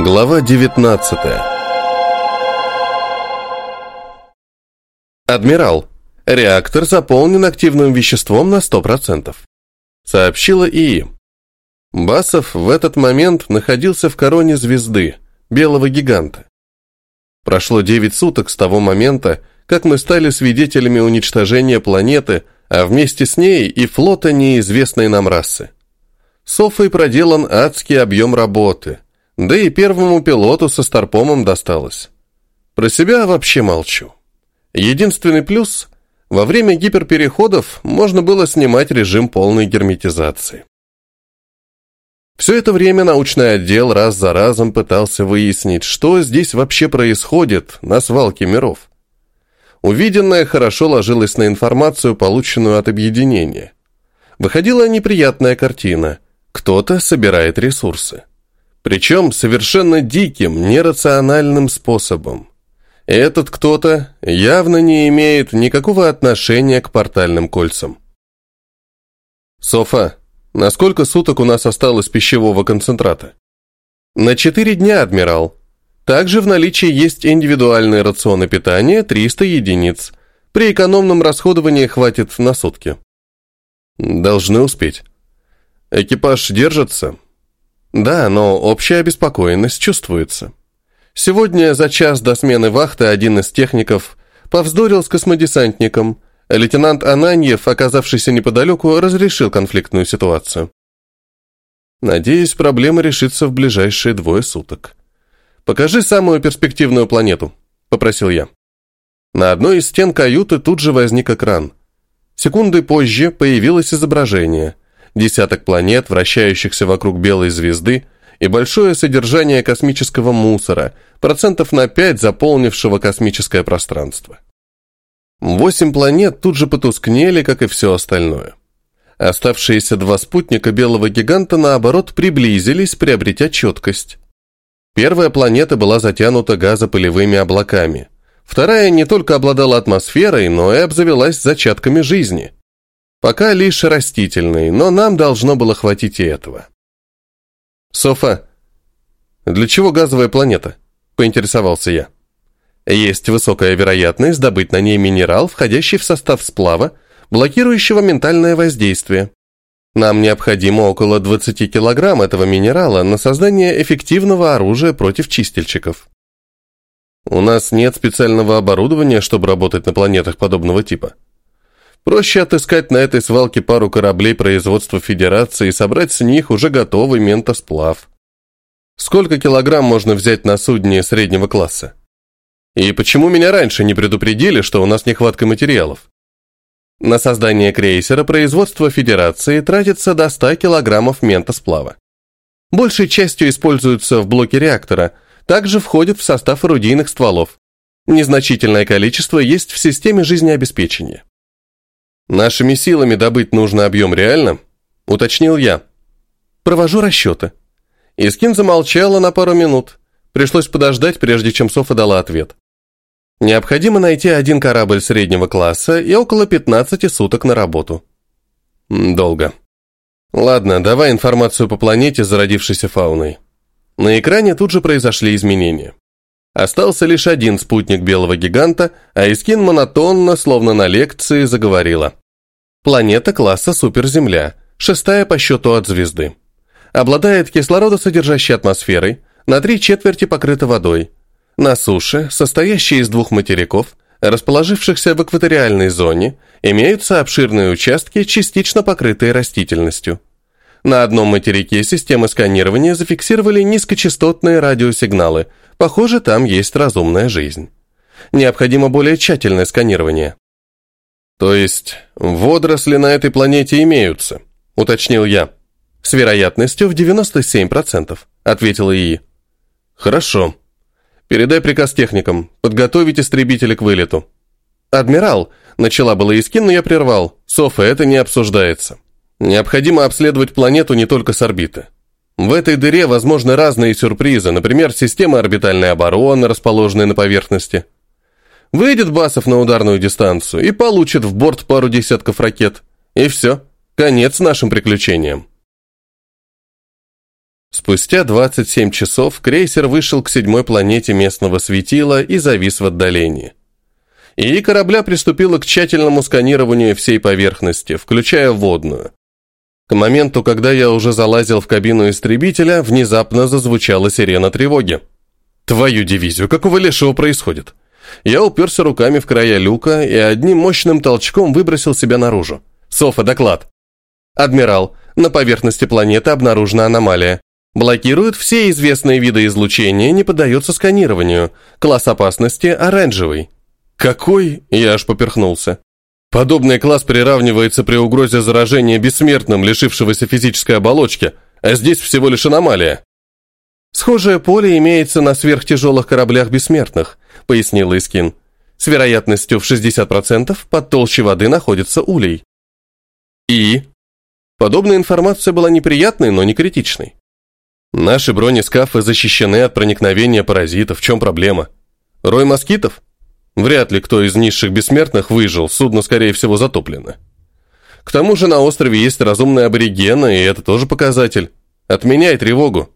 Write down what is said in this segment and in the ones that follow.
Глава 19 «Адмирал, реактор заполнен активным веществом на 100%, сообщила ИИ. Басов в этот момент находился в короне звезды, белого гиганта. Прошло 9 суток с того момента, как мы стали свидетелями уничтожения планеты, а вместе с ней и флота неизвестной нам расы. Софой проделан адский объем работы, да и первому пилоту со Старпомом досталось. Про себя вообще молчу. Единственный плюс – во время гиперпереходов можно было снимать режим полной герметизации. Все это время научный отдел раз за разом пытался выяснить, что здесь вообще происходит на свалке миров. Увиденное хорошо ложилось на информацию, полученную от объединения. Выходила неприятная картина. Кто-то собирает ресурсы. Причем совершенно диким, нерациональным способом. Этот кто-то явно не имеет никакого отношения к портальным кольцам. Софа, на сколько суток у нас осталось пищевого концентрата? На четыре дня, адмирал. Также в наличии есть индивидуальные рационы питания 300 единиц. При экономном расходовании хватит на сутки. Должны успеть. Экипаж держится? Да, но общая обеспокоенность чувствуется. Сегодня за час до смены вахты один из техников повздорил с космодесантником. Лейтенант Ананьев, оказавшийся неподалеку, разрешил конфликтную ситуацию. Надеюсь, проблема решится в ближайшие двое суток. «Покажи самую перспективную планету», — попросил я. На одной из стен каюты тут же возник экран. Секунды позже появилось изображение. Десяток планет, вращающихся вокруг белой звезды, и большое содержание космического мусора, процентов на 5 заполнившего космическое пространство. Восемь планет тут же потускнели, как и все остальное. Оставшиеся два спутника белого гиганта, наоборот, приблизились, приобретя четкость. Первая планета была затянута газопылевыми облаками. Вторая не только обладала атмосферой, но и обзавелась зачатками жизни. Пока лишь растительной, но нам должно было хватить и этого. «Софа, для чего газовая планета?» – поинтересовался я. Есть высокая вероятность добыть на ней минерал, входящий в состав сплава, блокирующего ментальное воздействие. Нам необходимо около 20 килограмм этого минерала на создание эффективного оружия против чистильщиков. У нас нет специального оборудования, чтобы работать на планетах подобного типа. Проще отыскать на этой свалке пару кораблей производства Федерации и собрать с них уже готовый ментосплав. Сколько килограмм можно взять на судне среднего класса? И почему меня раньше не предупредили, что у нас нехватка материалов? На создание крейсера производство Федерации тратится до 100 килограммов ментосплава. Большей частью используются в блоке реактора, также входит в состав орудийных стволов. Незначительное количество есть в системе жизнеобеспечения. Нашими силами добыть нужный объем реально? Уточнил я. Провожу расчеты. Искин замолчала на пару минут. Пришлось подождать, прежде чем Софа дала ответ. Необходимо найти один корабль среднего класса и около 15 суток на работу. Долго. Ладно, давай информацию по планете, зародившейся фауной. На экране тут же произошли изменения. Остался лишь один спутник белого гиганта, а Искин монотонно, словно на лекции, заговорила. Планета класса суперземля, шестая по счету от звезды. Обладает кислородосодержащей атмосферой, на три четверти покрыта водой, на суше, состоящей из двух материков, расположившихся в экваториальной зоне, имеются обширные участки, частично покрытые растительностью. На одном материке системы сканирования зафиксировали низкочастотные радиосигналы. Похоже, там есть разумная жизнь. Необходимо более тщательное сканирование. То есть, водоросли на этой планете имеются, уточнил я. С вероятностью в 97%, ответила ИИ. Хорошо. Передай приказ техникам. Подготовить истребители к вылету. Адмирал, начала была Искин, но я прервал. Софа, это не обсуждается. Необходимо обследовать планету не только с орбиты. В этой дыре возможны разные сюрпризы, например, системы орбитальной обороны, расположенные на поверхности. Выйдет Басов на ударную дистанцию и получит в борт пару десятков ракет. И все. Конец нашим приключениям. Спустя 27 часов крейсер вышел к седьмой планете местного светила и завис в отдалении. И корабля приступила к тщательному сканированию всей поверхности, включая водную. К моменту, когда я уже залазил в кабину истребителя, внезапно зазвучала сирена тревоги. «Твою дивизию, какого лешего происходит?» Я уперся руками в края люка и одним мощным толчком выбросил себя наружу. «Софа, доклад!» «Адмирал, на поверхности планеты обнаружена аномалия. Блокирует все известные виды излучения, не поддается сканированию. Класс опасности оранжевый». «Какой?» Я аж поперхнулся. Подобный класс приравнивается при угрозе заражения бессмертным, лишившегося физической оболочки, а здесь всего лишь аномалия. «Схожее поле имеется на сверхтяжелых кораблях бессмертных», — пояснил Искин. «С вероятностью в 60% под толще воды находится улей». «И?» Подобная информация была неприятной, но не критичной. Наши бронескафы защищены от проникновения паразитов. В чем проблема? Рой москитов? Вряд ли кто из низших бессмертных выжил, судно, скорее всего, затоплено. К тому же на острове есть разумные аборигены, и это тоже показатель. Отменяй тревогу.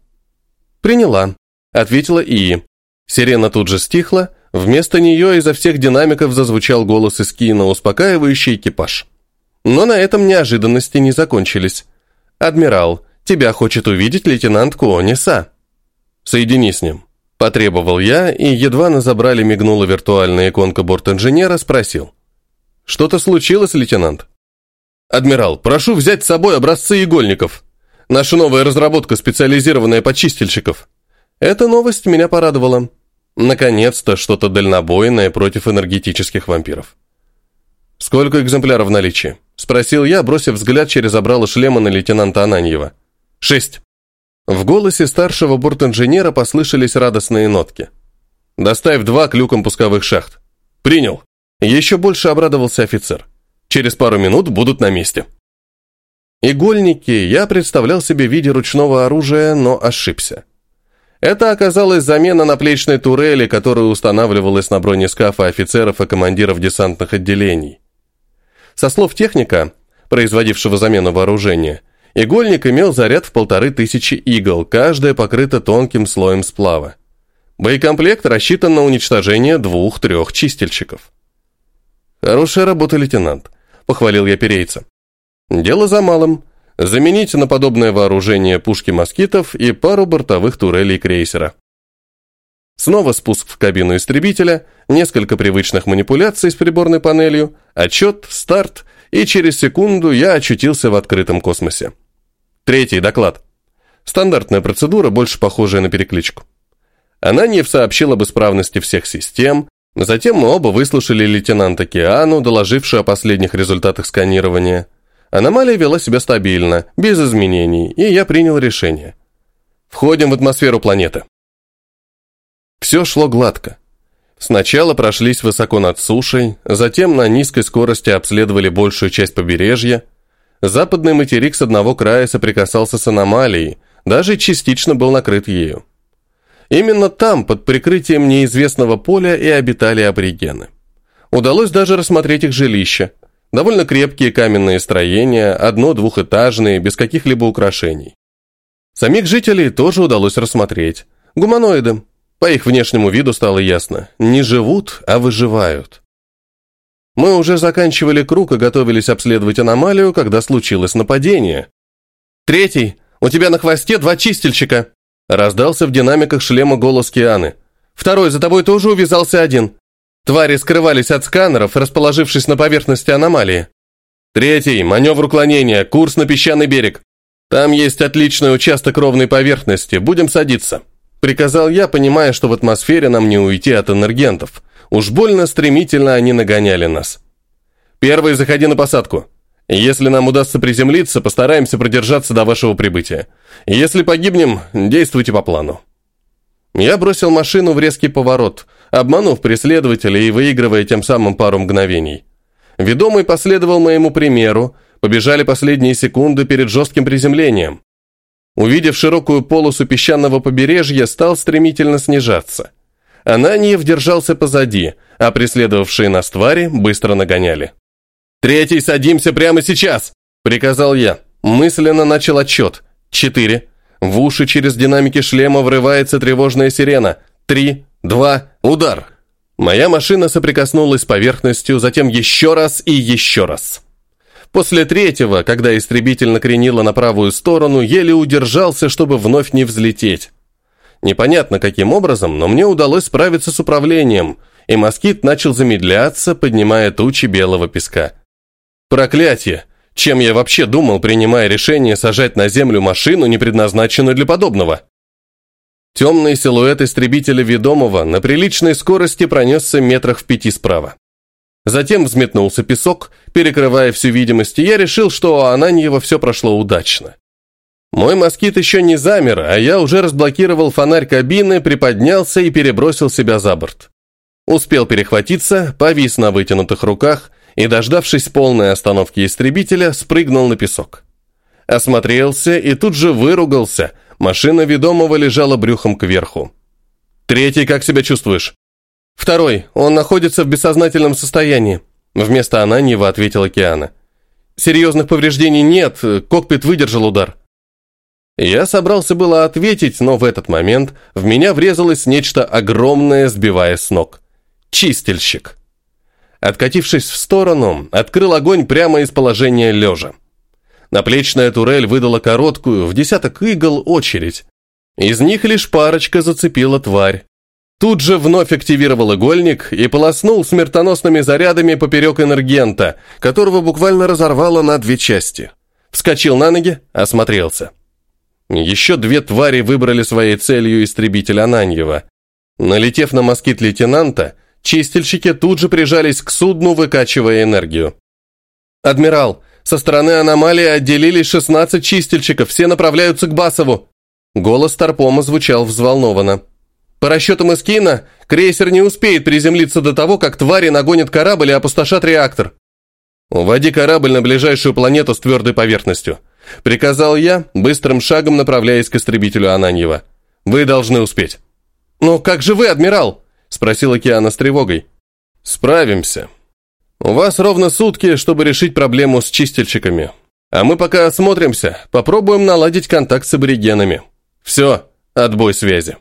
Приняла, ответила Ии. Сирена тут же стихла, вместо нее изо всех динамиков зазвучал голос из кино, успокаивающий экипаж. Но на этом неожиданности не закончились. «Адмирал, тебя хочет увидеть лейтенант Куониса». «Соедини с ним». Потребовал я, и едва на забрали мигнула виртуальная иконка борт-инженера, спросил. «Что-то случилось, лейтенант?» «Адмирал, прошу взять с собой образцы игольников. Наша новая разработка, специализированная под чистильщиков». Эта новость меня порадовала. Наконец-то что-то дальнобойное против энергетических вампиров. «Сколько экземпляров в наличии?» – спросил я, бросив взгляд через обрало шлема на лейтенанта Ананьева. «Шесть». В голосе старшего бортинженера послышались радостные нотки. «Доставь два к люкам пусковых шахт». «Принял». Еще больше обрадовался офицер. «Через пару минут будут на месте». Игольники я представлял себе в виде ручного оружия, но ошибся. Это оказалась замена наплечной турели, которая устанавливалась на бронескафы офицеров и командиров десантных отделений. Со слов техника, производившего замену вооружения, Игольник имел заряд в полторы тысячи игл, каждая покрыта тонким слоем сплава. Боекомплект рассчитан на уничтожение двух-трех чистильщиков. «Хорошая работа, лейтенант», — похвалил я перейца. «Дело за малым. Заменить на подобное вооружение пушки москитов и пару бортовых турелей крейсера». Снова спуск в кабину истребителя, несколько привычных манипуляций с приборной панелью, отчет, старт, и через секунду я очутился в открытом космосе. Третий доклад. Стандартная процедура, больше похожая на перекличку. Ананьев сообщил об исправности всех систем, затем мы оба выслушали лейтенанта Киану, доложившую о последних результатах сканирования. Аномалия вела себя стабильно, без изменений, и я принял решение. Входим в атмосферу планеты. Все шло гладко. Сначала прошлись высоко над сушей, затем на низкой скорости обследовали большую часть побережья, Западный материк с одного края соприкасался с аномалией, даже частично был накрыт ею. Именно там, под прикрытием неизвестного поля, и обитали аборигены. Удалось даже рассмотреть их жилища. Довольно крепкие каменные строения, одно-двухэтажные, без каких-либо украшений. Самих жителей тоже удалось рассмотреть. Гуманоиды. По их внешнему виду стало ясно. Не живут, а выживают. Мы уже заканчивали круг и готовились обследовать аномалию, когда случилось нападение. «Третий! У тебя на хвосте два чистильщика!» Раздался в динамиках шлема голос Кианы. «Второй, за тобой тоже увязался один. Твари скрывались от сканеров, расположившись на поверхности аномалии. Третий, маневр уклонения, курс на песчаный берег. Там есть отличный участок ровной поверхности, будем садиться». Приказал я, понимая, что в атмосфере нам не уйти от энергентов. Уж больно стремительно они нагоняли нас. Первый, заходи на посадку. Если нам удастся приземлиться, постараемся продержаться до вашего прибытия. Если погибнем, действуйте по плану. Я бросил машину в резкий поворот, обманув преследователя и выигрывая тем самым пару мгновений. Ведомый последовал моему примеру, побежали последние секунды перед жестким приземлением. Увидев широкую полосу песчаного побережья, стал стремительно снижаться – Ананьев держался позади, а преследовавшие нас твари быстро нагоняли. «Третий, садимся прямо сейчас!» – приказал я. Мысленно начал отчет. «Четыре. В уши через динамики шлема врывается тревожная сирена. Три, два, удар. Моя машина соприкоснулась с поверхностью, затем еще раз и еще раз. После третьего, когда истребитель накренило на правую сторону, еле удержался, чтобы вновь не взлететь. Непонятно каким образом, но мне удалось справиться с управлением, и москит начал замедляться, поднимая тучи белого песка. Проклятие! Чем я вообще думал, принимая решение сажать на землю машину, не предназначенную для подобного? Темный силуэт истребителя ведомого на приличной скорости пронесся метрах в пяти справа. Затем взметнулся песок, перекрывая всю видимость, и я решил, что у Ананьева все прошло удачно. Мой москит еще не замер, а я уже разблокировал фонарь кабины, приподнялся и перебросил себя за борт. Успел перехватиться, повис на вытянутых руках и, дождавшись полной остановки истребителя, спрыгнул на песок. Осмотрелся и тут же выругался, машина ведомого лежала брюхом кверху. «Третий, как себя чувствуешь?» «Второй, он находится в бессознательном состоянии», вместо Ананьева ответила Киана. «Серьезных повреждений нет, кокпит выдержал удар». Я собрался было ответить, но в этот момент в меня врезалось нечто огромное, сбивая с ног. Чистильщик. Откатившись в сторону, открыл огонь прямо из положения лежа. Наплечная турель выдала короткую, в десяток игл, очередь. Из них лишь парочка зацепила тварь. Тут же вновь активировал игольник и полоснул смертоносными зарядами поперек энергента, которого буквально разорвало на две части. Вскочил на ноги, осмотрелся. Еще две твари выбрали своей целью истребитель Ананьева. Налетев на москит лейтенанта, чистильщики тут же прижались к судну, выкачивая энергию. «Адмирал, со стороны аномалии отделились 16 чистильщиков, все направляются к Басову!» Голос Тарпома звучал взволнованно. «По расчетам Искина, крейсер не успеет приземлиться до того, как твари нагонят корабль и опустошат реактор. Уводи корабль на ближайшую планету с твердой поверхностью. Приказал я, быстрым шагом направляясь к истребителю Ананьева. «Вы должны успеть». «Но как же вы, адмирал?» – спросила Киана с тревогой. «Справимся. У вас ровно сутки, чтобы решить проблему с чистильщиками. А мы пока осмотримся, попробуем наладить контакт с аборигенами. Все, отбой связи».